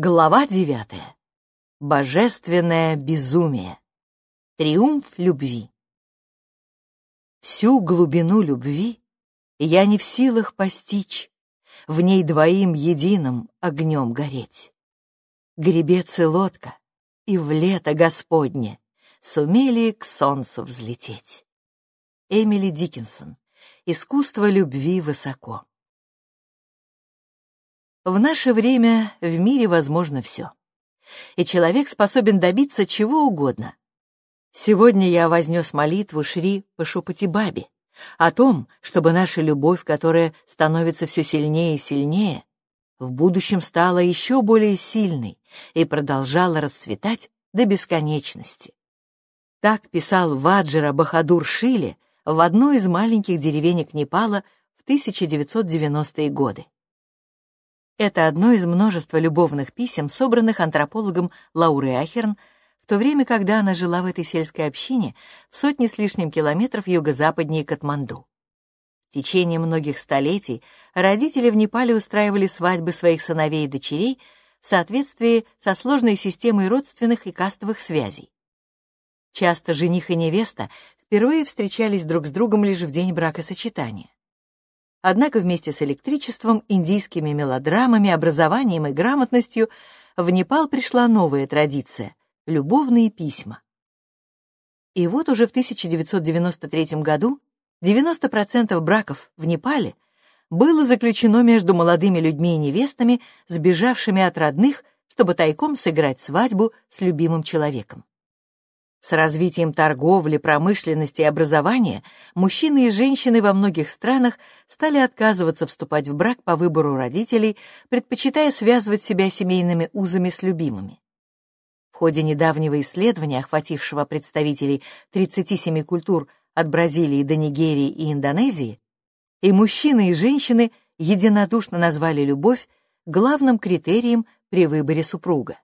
Глава девятая. Божественное безумие. Триумф любви. Всю глубину любви я не в силах постичь, в ней двоим единым огнем гореть. Гребец и лодка, и в лето Господне сумели к солнцу взлететь. Эмили Диккенсон. Искусство любви высоко. В наше время в мире возможно все. И человек способен добиться чего угодно. Сегодня я вознес молитву Шри Пашупати-Баби о том, чтобы наша любовь, которая становится все сильнее и сильнее, в будущем стала еще более сильной и продолжала расцветать до бесконечности. Так писал Ваджира Бахадур Шиле в одной из маленьких деревенек Непала в 1990-е годы. Это одно из множества любовных писем, собранных антропологом Лаурой Ахерн в то время, когда она жила в этой сельской общине в сотни с лишним километров юго-западнее Катманду. В течение многих столетий родители в Непале устраивали свадьбы своих сыновей и дочерей в соответствии со сложной системой родственных и кастовых связей. Часто жених и невеста впервые встречались друг с другом лишь в день бракосочетания. Однако вместе с электричеством, индийскими мелодрамами, образованием и грамотностью в Непал пришла новая традиция — любовные письма. И вот уже в 1993 году 90% браков в Непале было заключено между молодыми людьми и невестами, сбежавшими от родных, чтобы тайком сыграть свадьбу с любимым человеком. С развитием торговли, промышленности и образования мужчины и женщины во многих странах стали отказываться вступать в брак по выбору родителей, предпочитая связывать себя семейными узами с любимыми. В ходе недавнего исследования, охватившего представителей 37 культур от Бразилии до Нигерии и Индонезии, и мужчины, и женщины единодушно назвали любовь главным критерием при выборе супруга.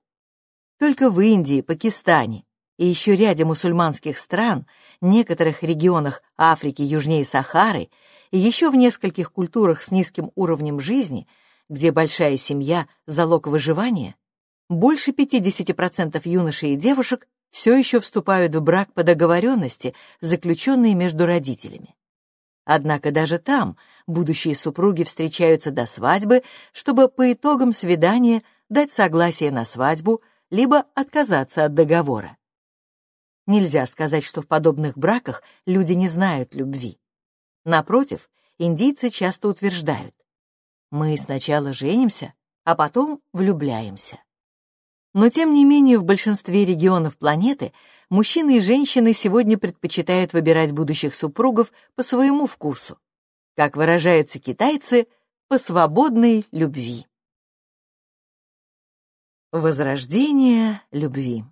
Только в Индии, Пакистане, и еще ряде мусульманских стран, некоторых регионах Африки южнее Сахары и еще в нескольких культурах с низким уровнем жизни, где большая семья – залог выживания, больше 50% юношей и девушек все еще вступают в брак по договоренности, заключенной между родителями. Однако даже там будущие супруги встречаются до свадьбы, чтобы по итогам свидания дать согласие на свадьбу либо отказаться от договора. Нельзя сказать, что в подобных браках люди не знают любви. Напротив, индийцы часто утверждают, мы сначала женимся, а потом влюбляемся. Но тем не менее в большинстве регионов планеты мужчины и женщины сегодня предпочитают выбирать будущих супругов по своему вкусу. Как выражаются китайцы, по свободной любви. Возрождение любви.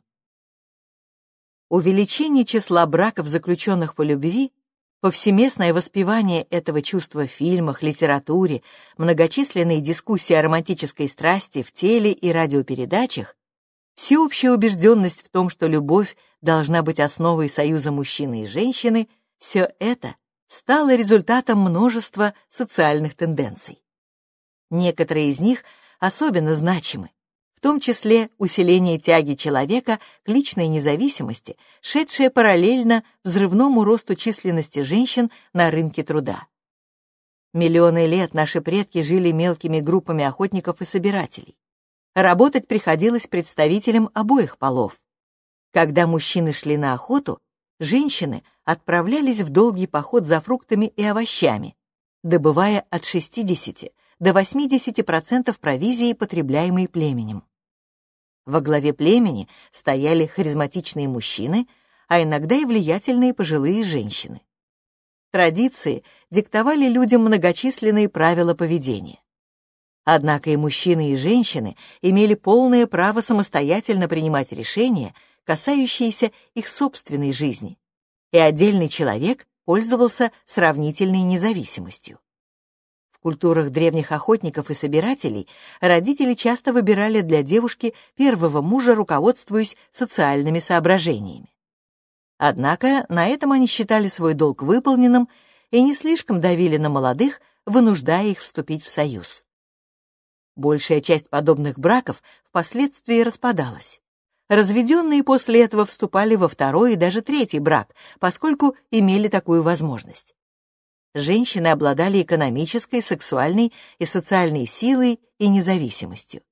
Увеличение числа браков, заключенных по любви, повсеместное воспевание этого чувства в фильмах, литературе, многочисленные дискуссии о романтической страсти в теле и радиопередачах, всеобщая убежденность в том, что любовь должна быть основой союза мужчины и женщины, все это стало результатом множества социальных тенденций. Некоторые из них особенно значимы том числе усиление тяги человека к личной независимости, шедшее параллельно взрывному росту численности женщин на рынке труда. Миллионы лет наши предки жили мелкими группами охотников и собирателей. Работать приходилось представителям обоих полов. Когда мужчины шли на охоту, женщины отправлялись в долгий поход за фруктами и овощами, добывая от 60 до 80% провизии, потребляемой племенем. Во главе племени стояли харизматичные мужчины, а иногда и влиятельные пожилые женщины. Традиции диктовали людям многочисленные правила поведения. Однако и мужчины, и женщины имели полное право самостоятельно принимать решения, касающиеся их собственной жизни, и отдельный человек пользовался сравнительной независимостью культурах древних охотников и собирателей родители часто выбирали для девушки первого мужа, руководствуясь социальными соображениями. Однако на этом они считали свой долг выполненным и не слишком давили на молодых, вынуждая их вступить в союз. Большая часть подобных браков впоследствии распадалась. Разведенные после этого вступали во второй и даже третий брак, поскольку имели такую возможность. Женщины обладали экономической, сексуальной и социальной силой и независимостью.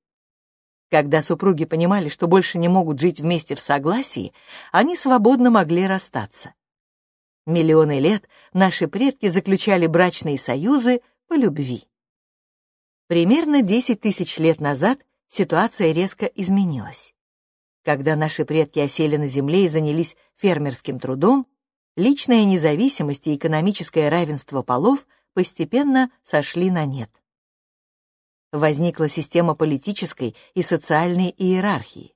Когда супруги понимали, что больше не могут жить вместе в согласии, они свободно могли расстаться. Миллионы лет наши предки заключали брачные союзы по любви. Примерно 10 тысяч лет назад ситуация резко изменилась. Когда наши предки осели на земле и занялись фермерским трудом, личная независимость и экономическое равенство полов постепенно сошли на нет возникла система политической и социальной иерархии.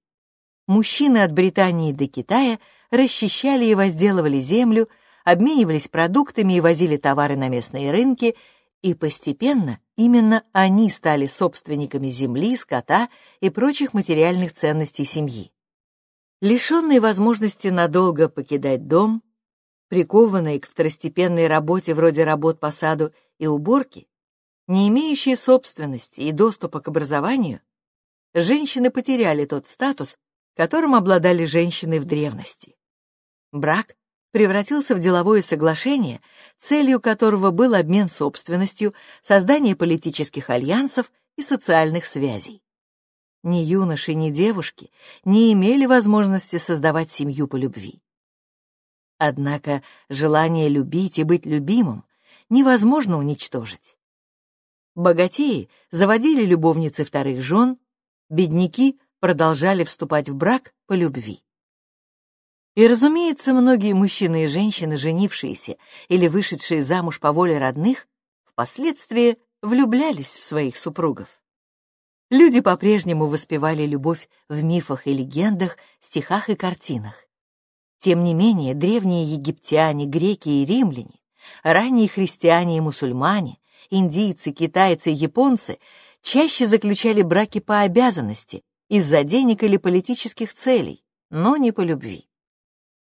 Мужчины от Британии до Китая расчищали и возделывали землю, обменивались продуктами и возили товары на местные рынки, и постепенно именно они стали собственниками земли, скота и прочих материальных ценностей семьи. Лишенные возможности надолго покидать дом, прикованные к второстепенной работе вроде работ по саду и уборки, не имеющие собственности и доступа к образованию, женщины потеряли тот статус, которым обладали женщины в древности. Брак превратился в деловое соглашение, целью которого был обмен собственностью, создание политических альянсов и социальных связей. Ни юноши, ни девушки не имели возможности создавать семью по любви. Однако желание любить и быть любимым невозможно уничтожить. Богатеи заводили любовницы вторых жен, бедняки продолжали вступать в брак по любви. И, разумеется, многие мужчины и женщины, женившиеся или вышедшие замуж по воле родных, впоследствии влюблялись в своих супругов. Люди по-прежнему воспевали любовь в мифах и легендах, стихах и картинах. Тем не менее, древние египтяне, греки и римляне, ранние христиане и мусульмане, индийцы, китайцы и японцы чаще заключали браки по обязанности, из-за денег или политических целей, но не по любви.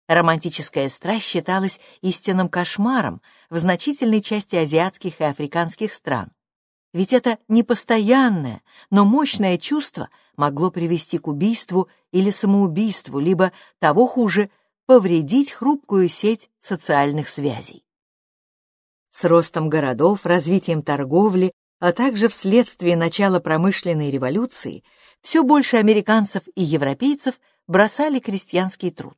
Романтическая страсть считалась истинным кошмаром в значительной части азиатских и африканских стран. Ведь это непостоянное, но мощное чувство могло привести к убийству или самоубийству, либо, того хуже, повредить хрупкую сеть социальных связей. С ростом городов, развитием торговли, а также вследствие начала промышленной революции, все больше американцев и европейцев бросали крестьянский труд.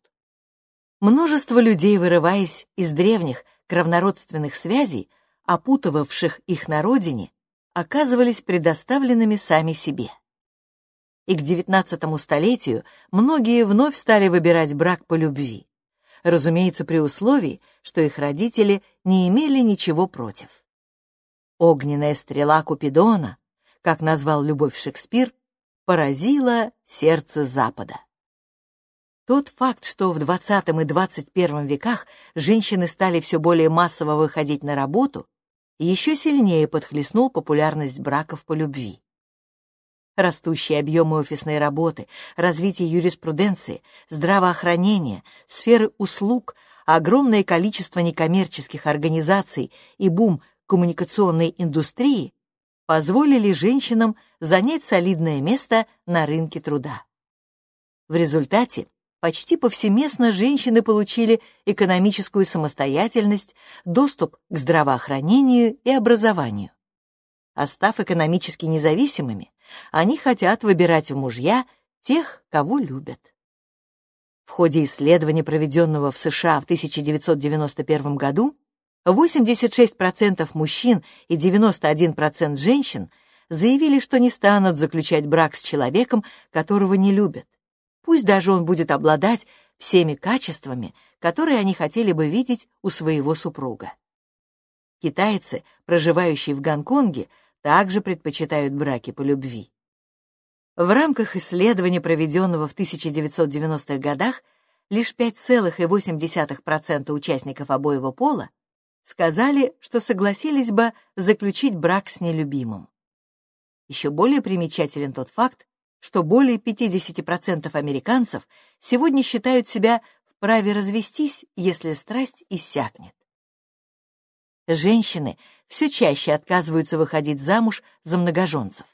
Множество людей, вырываясь из древних кровнородственных связей, опутывавших их на родине, оказывались предоставленными сами себе. И к XIX столетию многие вновь стали выбирать брак по любви разумеется, при условии, что их родители не имели ничего против. Огненная стрела Купидона, как назвал любовь Шекспир, поразила сердце Запада. Тот факт, что в XX и XXI веках женщины стали все более массово выходить на работу, еще сильнее подхлестнул популярность браков по любви растущие объемы офисной работы, развитие юриспруденции, здравоохранения, сферы услуг, огромное количество некоммерческих организаций и бум коммуникационной индустрии позволили женщинам занять солидное место на рынке труда. В результате почти повсеместно женщины получили экономическую самостоятельность, доступ к здравоохранению и образованию. А став экономически независимыми, они хотят выбирать в мужья тех, кого любят. В ходе исследования, проведенного в США в 1991 году, 86% мужчин и 91% женщин заявили, что не станут заключать брак с человеком, которого не любят, пусть даже он будет обладать всеми качествами, которые они хотели бы видеть у своего супруга. Китайцы, проживающие в Гонконге, также предпочитают браки по любви. В рамках исследования, проведенного в 1990-х годах, лишь 5,8% участников обоего пола сказали, что согласились бы заключить брак с нелюбимым. Еще более примечателен тот факт, что более 50% американцев сегодня считают себя вправе развестись, если страсть иссякнет. Женщины все чаще отказываются выходить замуж за многоженцев.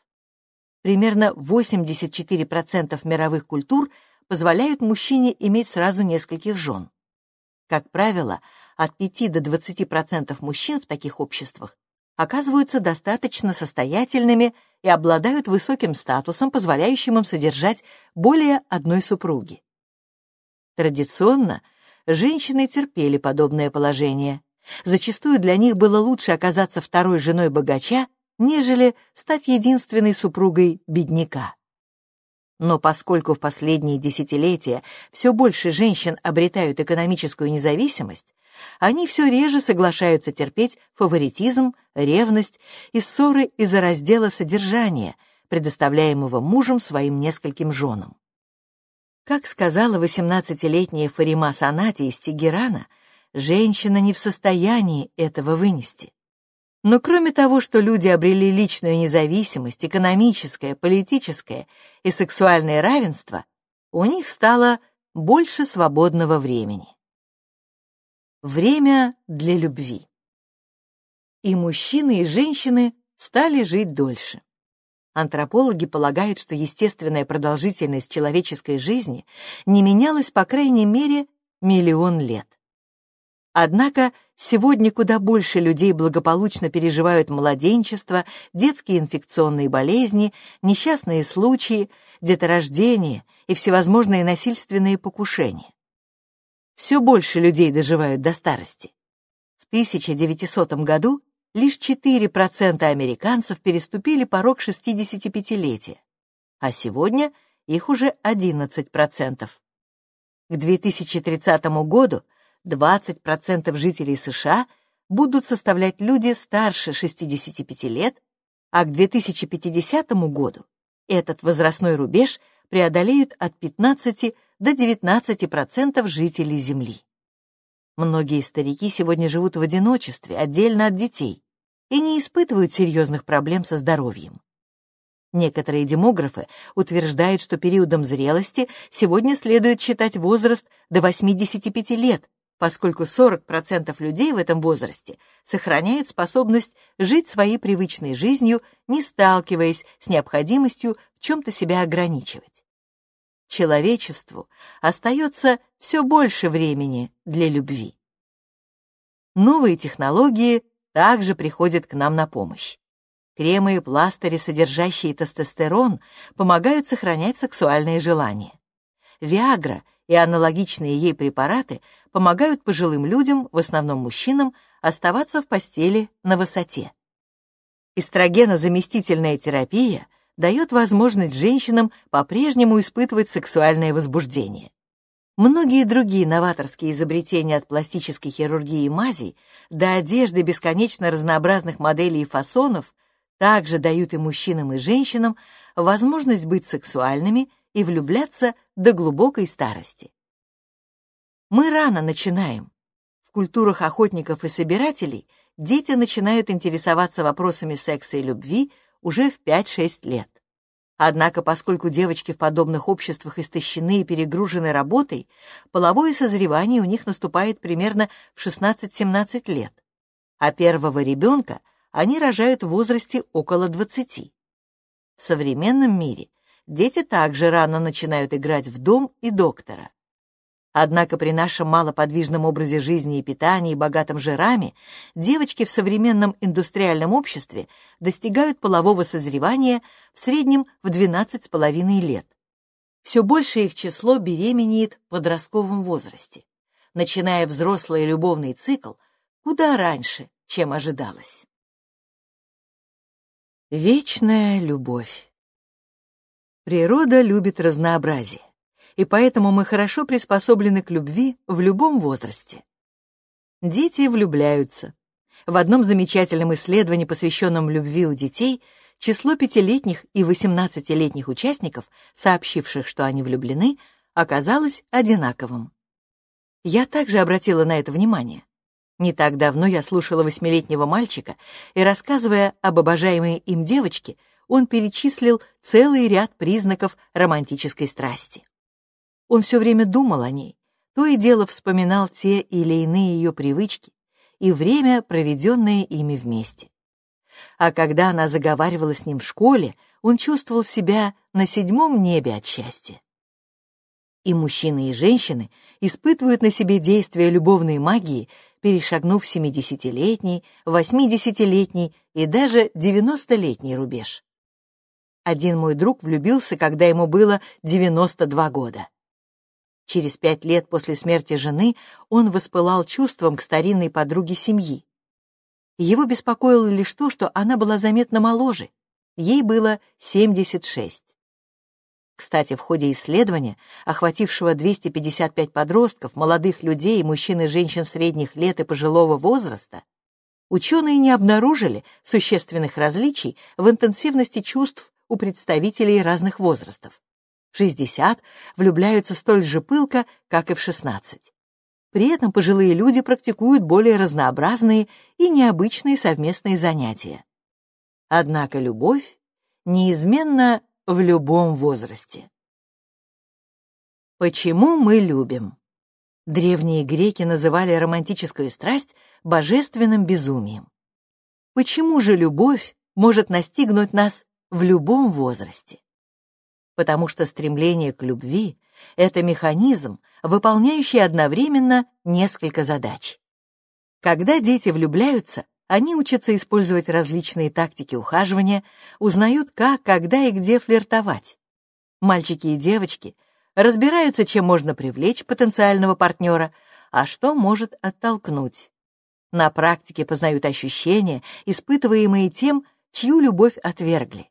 примерно 84% мировых культур позволяют мужчине иметь сразу нескольких жен. Как правило, от 5 до 20% мужчин в таких обществах оказываются достаточно состоятельными и обладают высоким статусом, позволяющим им содержать более одной супруги. Традиционно женщины терпели подобное положение. Зачастую для них было лучше оказаться второй женой богача, нежели стать единственной супругой бедняка. Но поскольку в последние десятилетия все больше женщин обретают экономическую независимость, они все реже соглашаются терпеть фаворитизм, ревность и ссоры из-за раздела содержания, предоставляемого мужем своим нескольким женам. Как сказала 18-летняя Фарима Санати из Тегерана, женщина не в состоянии этого вынести. Но кроме того, что люди обрели личную независимость, экономическое, политическое и сексуальное равенство, у них стало больше свободного времени. Время для любви. И мужчины, и женщины стали жить дольше. Антропологи полагают, что естественная продолжительность человеческой жизни не менялась по крайней мере миллион лет. Однако сегодня куда больше людей благополучно переживают младенчество, детские инфекционные болезни, несчастные случаи, деторождение и всевозможные насильственные покушения. Все больше людей доживают до старости. В 1900 году лишь 4% американцев переступили порог 65-летия, а сегодня их уже 11%. К 2030 году 20% жителей США будут составлять люди старше 65 лет, а к 2050 году этот возрастной рубеж преодолеют от 15 до 19% жителей Земли. Многие старики сегодня живут в одиночестве, отдельно от детей, и не испытывают серьезных проблем со здоровьем. Некоторые демографы утверждают, что периодом зрелости сегодня следует считать возраст до 85 лет, поскольку 40% людей в этом возрасте сохраняют способность жить своей привычной жизнью, не сталкиваясь с необходимостью в чем-то себя ограничивать. Человечеству остается все больше времени для любви. Новые технологии также приходят к нам на помощь. Кремы и пластыри, содержащие тестостерон, помогают сохранять сексуальные желания. Виагра и аналогичные ей препараты помогают пожилым людям, в основном мужчинам, оставаться в постели на высоте. Эстрогенозаместительная терапия дает возможность женщинам по-прежнему испытывать сексуальное возбуждение. Многие другие новаторские изобретения от пластической хирургии и мазей до одежды бесконечно разнообразных моделей и фасонов также дают и мужчинам, и женщинам возможность быть сексуальными и влюбляться до глубокой старости. Мы рано начинаем. В культурах охотников и собирателей дети начинают интересоваться вопросами секса и любви уже в 5-6 лет. Однако, поскольку девочки в подобных обществах истощены и перегружены работой, половое созревание у них наступает примерно в 16-17 лет, а первого ребенка они рожают в возрасте около 20. В современном мире дети также рано начинают играть в дом и доктора. Однако при нашем малоподвижном образе жизни и питании, богатом жирами, девочки в современном индустриальном обществе достигают полового созревания в среднем в 12,5 лет. Все больше их число беременеет в подростковом возрасте, начиная взрослый любовный цикл куда раньше, чем ожидалось. Вечная любовь. Природа любит разнообразие и поэтому мы хорошо приспособлены к любви в любом возрасте. Дети влюбляются. В одном замечательном исследовании, посвященном любви у детей, число пятилетних и восемнадцатилетних участников, сообщивших, что они влюблены, оказалось одинаковым. Я также обратила на это внимание. Не так давно я слушала восьмилетнего мальчика, и, рассказывая об обожаемой им девочке, он перечислил целый ряд признаков романтической страсти. Он все время думал о ней, то и дело вспоминал те или иные ее привычки и время, проведенное ими вместе. А когда она заговаривала с ним в школе, он чувствовал себя на седьмом небе от счастья. И мужчины, и женщины испытывают на себе действие любовной магии, перешагнув 70-летний, 80-летний и даже 90-летний рубеж. Один мой друг влюбился, когда ему было 92 года. Через пять лет после смерти жены он воспылал чувством к старинной подруге семьи. Его беспокоило лишь то, что она была заметно моложе. Ей было 76. Кстати, в ходе исследования, охватившего 255 подростков, молодых людей, мужчин и женщин средних лет и пожилого возраста, ученые не обнаружили существенных различий в интенсивности чувств у представителей разных возрастов. В 60 влюбляются столь же пылко, как и в 16. При этом пожилые люди практикуют более разнообразные и необычные совместные занятия. Однако любовь неизменно в любом возрасте. Почему мы любим? Древние греки называли романтическую страсть божественным безумием. Почему же любовь может настигнуть нас в любом возрасте? Потому что стремление к любви — это механизм, выполняющий одновременно несколько задач. Когда дети влюбляются, они учатся использовать различные тактики ухаживания, узнают, как, когда и где флиртовать. Мальчики и девочки разбираются, чем можно привлечь потенциального партнера, а что может оттолкнуть. На практике познают ощущения, испытываемые тем, чью любовь отвергли.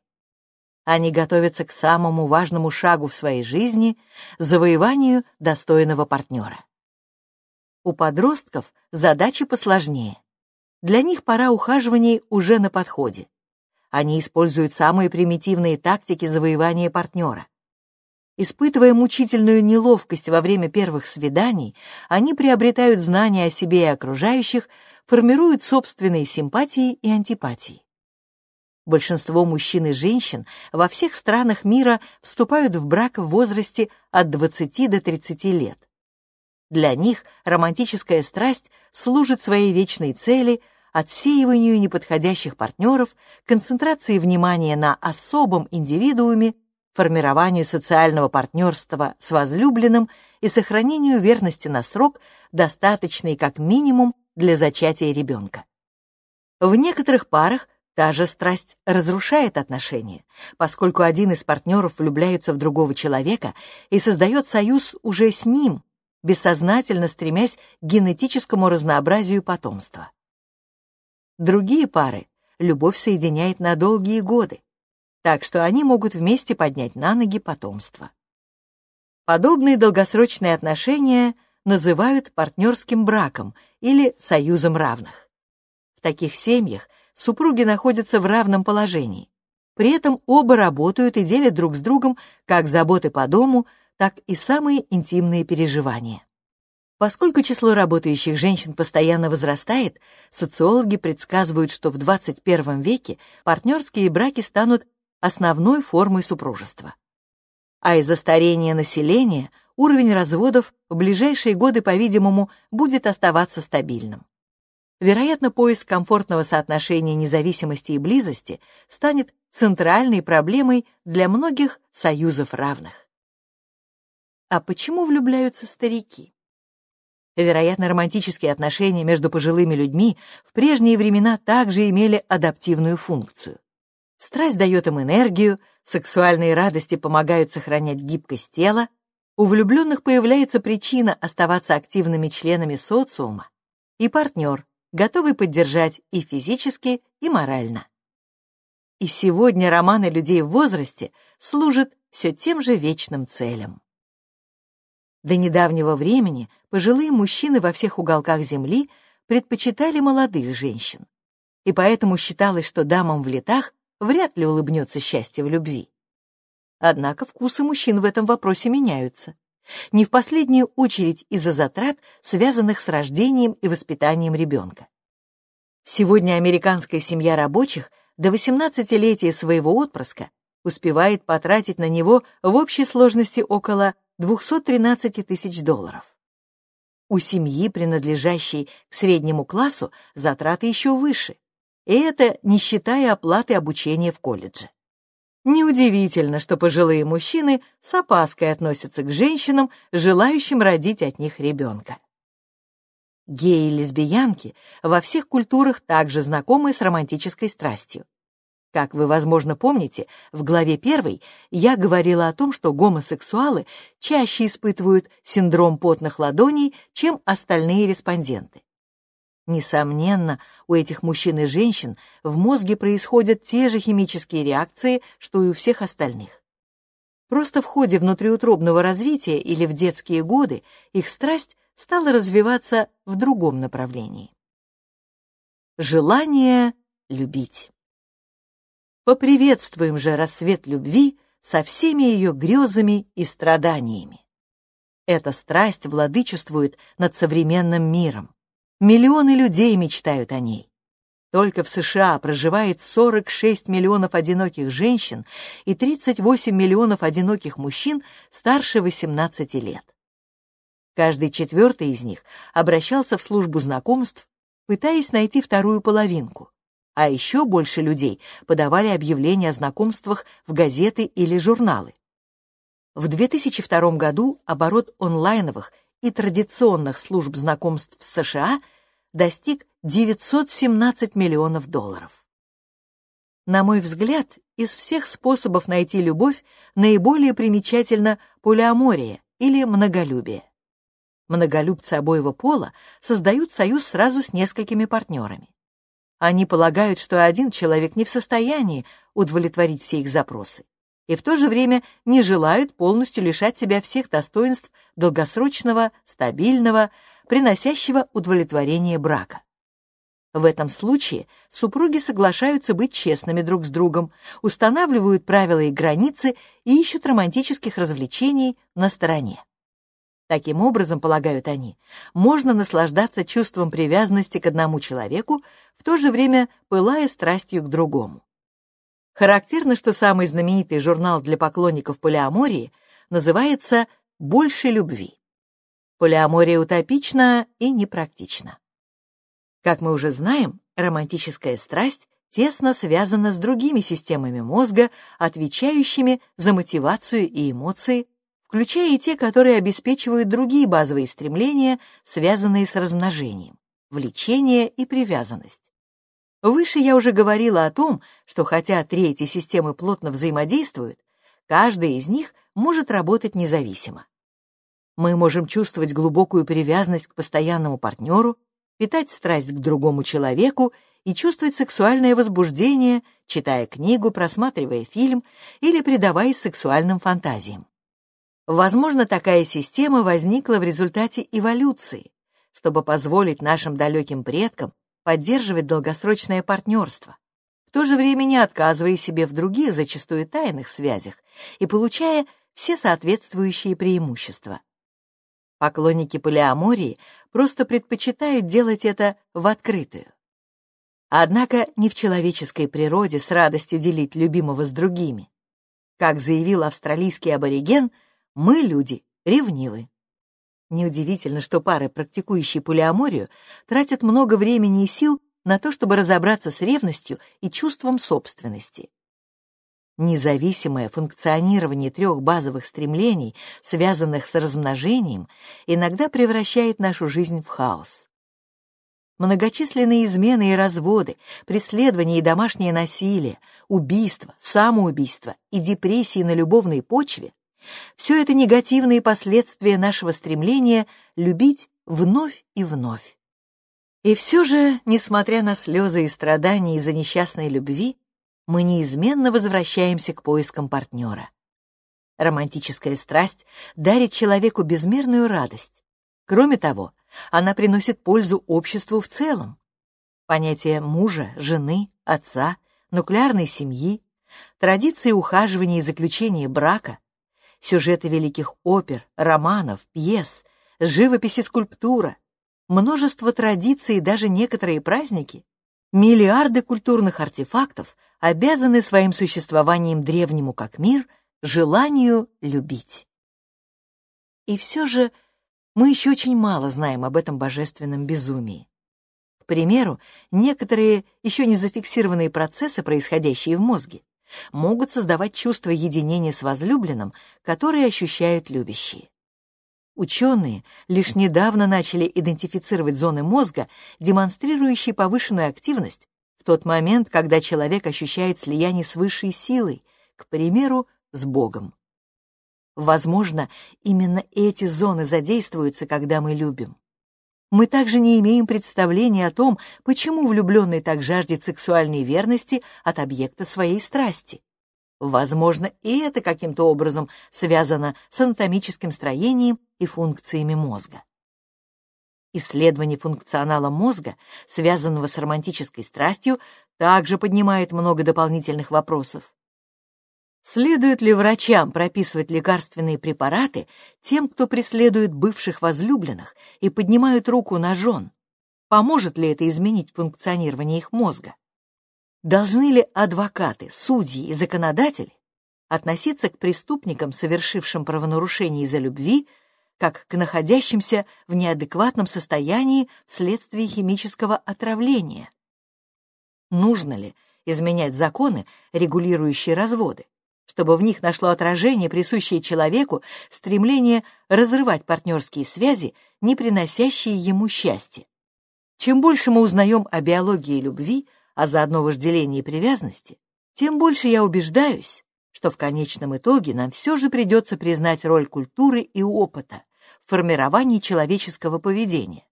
Они готовятся к самому важному шагу в своей жизни — завоеванию достойного партнера. У подростков задачи посложнее. Для них пора ухаживаний уже на подходе. Они используют самые примитивные тактики завоевания партнера. Испытывая мучительную неловкость во время первых свиданий, они приобретают знания о себе и окружающих, формируют собственные симпатии и антипатии. Большинство мужчин и женщин во всех странах мира вступают в брак в возрасте от 20 до 30 лет. Для них романтическая страсть служит своей вечной цели отсеиванию неподходящих партнеров, концентрации внимания на особом индивидууме, формированию социального партнерства с возлюбленным и сохранению верности на срок, достаточный как минимум для зачатия ребенка. В некоторых парах та же страсть разрушает отношения, поскольку один из партнеров влюбляется в другого человека и создает союз уже с ним, бессознательно стремясь к генетическому разнообразию потомства. Другие пары любовь соединяет на долгие годы, так что они могут вместе поднять на ноги потомство. Подобные долгосрочные отношения называют партнерским браком или союзом равных. В таких семьях супруги находятся в равном положении. При этом оба работают и делят друг с другом как заботы по дому, так и самые интимные переживания. Поскольку число работающих женщин постоянно возрастает, социологи предсказывают, что в 21 веке партнерские браки станут основной формой супружества. А из-за старения населения уровень разводов в ближайшие годы, по-видимому, будет оставаться стабильным. Вероятно, поиск комфортного соотношения независимости и близости станет центральной проблемой для многих союзов равных. А почему влюбляются старики? Вероятно, романтические отношения между пожилыми людьми в прежние времена также имели адаптивную функцию. Страсть дает им энергию, сексуальные радости помогают сохранять гибкость тела, у влюбленных появляется причина оставаться активными членами социума и партнер, готовый поддержать и физически, и морально. И сегодня романы людей в возрасте служат все тем же вечным целям. До недавнего времени пожилые мужчины во всех уголках Земли предпочитали молодых женщин, и поэтому считалось, что дамам в летах вряд ли улыбнется счастье в любви. Однако вкусы мужчин в этом вопросе меняются. Не в последнюю очередь из-за затрат, связанных с рождением и воспитанием ребенка. Сегодня американская семья рабочих до 18-летия своего отпрыска успевает потратить на него в общей сложности около 213 тысяч долларов. У семьи, принадлежащей к среднему классу, затраты еще выше, и это не считая оплаты обучения в колледже. Неудивительно, что пожилые мужчины с опаской относятся к женщинам, желающим родить от них ребенка. Геи и лесбиянки во всех культурах также знакомы с романтической страстью. Как вы, возможно, помните, в главе первой я говорила о том, что гомосексуалы чаще испытывают синдром потных ладоней, чем остальные респонденты. Несомненно, у этих мужчин и женщин в мозге происходят те же химические реакции, что и у всех остальных. Просто в ходе внутриутробного развития или в детские годы их страсть стала развиваться в другом направлении. Желание любить. Поприветствуем же рассвет любви со всеми ее грезами и страданиями. Эта страсть владычествует над современным миром. Миллионы людей мечтают о ней. Только в США проживает 46 миллионов одиноких женщин и 38 миллионов одиноких мужчин старше 18 лет. Каждый четвертый из них обращался в службу знакомств, пытаясь найти вторую половинку а еще больше людей подавали объявления о знакомствах в газеты или журналы. В 2002 году оборот онлайновых и традиционных служб знакомств в США достиг 917 миллионов долларов. На мой взгляд, из всех способов найти любовь наиболее примечательна полиамория или многолюбие. Многолюбцы обоего пола создают союз сразу с несколькими партнерами. Они полагают, что один человек не в состоянии удовлетворить все их запросы, и в то же время не желают полностью лишать себя всех достоинств долгосрочного, стабильного, приносящего удовлетворение брака. В этом случае супруги соглашаются быть честными друг с другом, устанавливают правила и границы и ищут романтических развлечений на стороне. Таким образом, полагают они, можно наслаждаться чувством привязанности к одному человеку, в то же время пылая страстью к другому. Характерно, что самый знаменитый журнал для поклонников полиамории называется «Больше любви». Полиамория утопична и непрактична. Как мы уже знаем, романтическая страсть тесно связана с другими системами мозга, отвечающими за мотивацию и эмоции, включая и те, которые обеспечивают другие базовые стремления, связанные с размножением, влечение и привязанность. Выше я уже говорила о том, что хотя три эти системы плотно взаимодействуют, каждая из них может работать независимо. Мы можем чувствовать глубокую привязанность к постоянному партнеру, питать страсть к другому человеку и чувствовать сексуальное возбуждение, читая книгу, просматривая фильм или предаваясь сексуальным фантазиям. Возможно, такая система возникла в результате эволюции, чтобы позволить нашим далеким предкам поддерживать долгосрочное партнерство, в то же время не отказывая себе в других, зачастую тайных связях, и получая все соответствующие преимущества. Поклонники полиамории просто предпочитают делать это в открытую. Однако не в человеческой природе с радостью делить любимого с другими. Как заявил австралийский абориген, мы, люди, ревнивы. Неудивительно, что пары, практикующие полиаморию, тратят много времени и сил на то, чтобы разобраться с ревностью и чувством собственности. Независимое функционирование трех базовых стремлений, связанных с размножением, иногда превращает нашу жизнь в хаос. Многочисленные измены и разводы, преследования и домашнее насилие, убийства, самоубийства и депрессии на любовной почве все это негативные последствия нашего стремления любить вновь и вновь. И все же, несмотря на слезы и страдания из-за несчастной любви, мы неизменно возвращаемся к поискам партнера. Романтическая страсть дарит человеку безмерную радость. Кроме того, она приносит пользу обществу в целом. Понятие мужа, жены, отца, нуклеарной семьи, традиции ухаживания и заключения брака, сюжеты великих опер, романов, пьес, живопись и скульптура, множество традиций и даже некоторые праздники, миллиарды культурных артефактов обязаны своим существованием древнему как мир желанию любить. И все же мы еще очень мало знаем об этом божественном безумии. К примеру, некоторые еще не зафиксированные процессы, происходящие в мозге, могут создавать чувство единения с возлюбленным, которое ощущают любящие. Ученые лишь недавно начали идентифицировать зоны мозга, демонстрирующие повышенную активность в тот момент, когда человек ощущает слияние с высшей силой, к примеру, с Богом. Возможно, именно эти зоны задействуются, когда мы любим. Мы также не имеем представления о том, почему влюбленный так жаждет сексуальной верности от объекта своей страсти. Возможно, и это каким-то образом связано с анатомическим строением и функциями мозга. Исследование функционала мозга, связанного с романтической страстью, также поднимает много дополнительных вопросов. Следует ли врачам прописывать лекарственные препараты тем, кто преследует бывших возлюбленных и поднимают руку на жен? Поможет ли это изменить функционирование их мозга? Должны ли адвокаты, судьи и законодатели относиться к преступникам, совершившим правонарушение из-за любви, как к находящимся в неадекватном состоянии вследствие химического отравления? Нужно ли изменять законы, регулирующие разводы? Чтобы в них нашло отражение присущее человеку стремление разрывать партнерские связи, не приносящие ему счастья. Чем больше мы узнаем о биологии любви, а заодно вожделении и привязанности, тем больше я убеждаюсь, что в конечном итоге нам все же придется признать роль культуры и опыта в формировании человеческого поведения.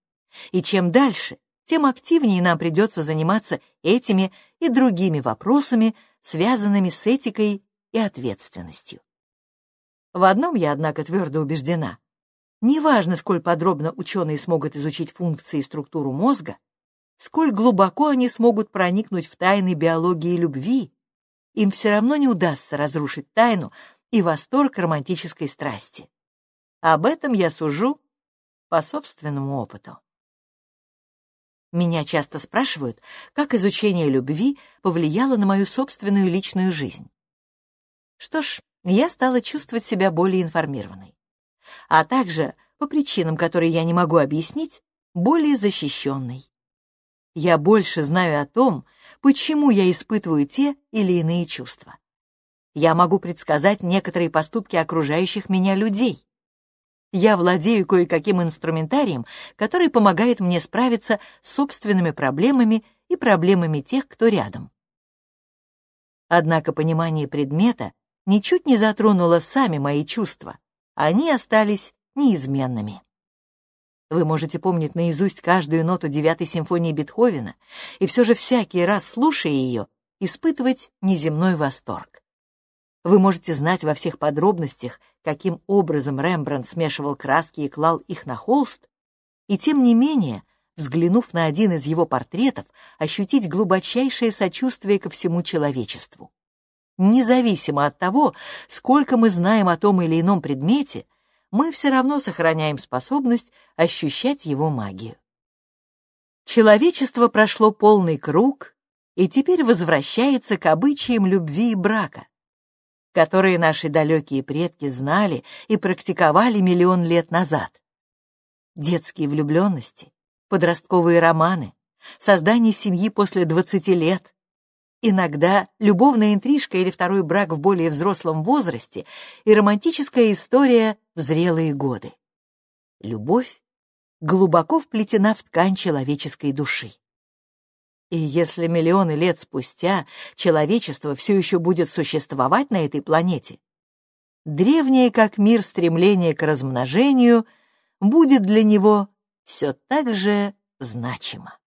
И чем дальше, тем активнее нам придется заниматься этими и другими вопросами, связанными с этикой и ответственностью. В одном я, однако, твердо убеждена. Неважно, сколь подробно ученые смогут изучить функции и структуру мозга, сколь глубоко они смогут проникнуть в тайны биологии любви, им все равно не удастся разрушить тайну и восторг романтической страсти. Об этом я сужу по собственному опыту. Меня часто спрашивают, как изучение любви повлияло на мою собственную личную жизнь. Что ж, я стала чувствовать себя более информированной. А также, по причинам, которые я не могу объяснить, более защищенной. Я больше знаю о том, почему я испытываю те или иные чувства. Я могу предсказать некоторые поступки окружающих меня людей. Я владею кое-каким инструментарием, который помогает мне справиться с собственными проблемами и проблемами тех, кто рядом. Однако понимание предмета ничуть не затронула сами мои чувства. Они остались неизменными. Вы можете помнить наизусть каждую ноту девятой симфонии Бетховена и все же всякий раз, слушая ее, испытывать неземной восторг. Вы можете знать во всех подробностях, каким образом Рембрандт смешивал краски и клал их на холст, и тем не менее, взглянув на один из его портретов, ощутить глубочайшее сочувствие ко всему человечеству. Независимо от того, сколько мы знаем о том или ином предмете, мы все равно сохраняем способность ощущать его магию. Человечество прошло полный круг и теперь возвращается к обычаям любви и брака, которые наши далекие предки знали и практиковали миллион лет назад. Детские влюбленности, подростковые романы, создание семьи после 20 лет, Иногда любовная интрижка или второй брак в более взрослом возрасте и романтическая история в зрелые годы. Любовь глубоко вплетена в ткань человеческой души. И если миллионы лет спустя человечество все еще будет существовать на этой планете, древнее как мир стремление к размножению будет для него все так же значимо.